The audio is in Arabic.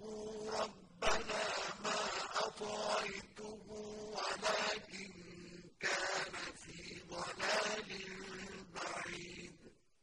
ربنا ما أطغيتم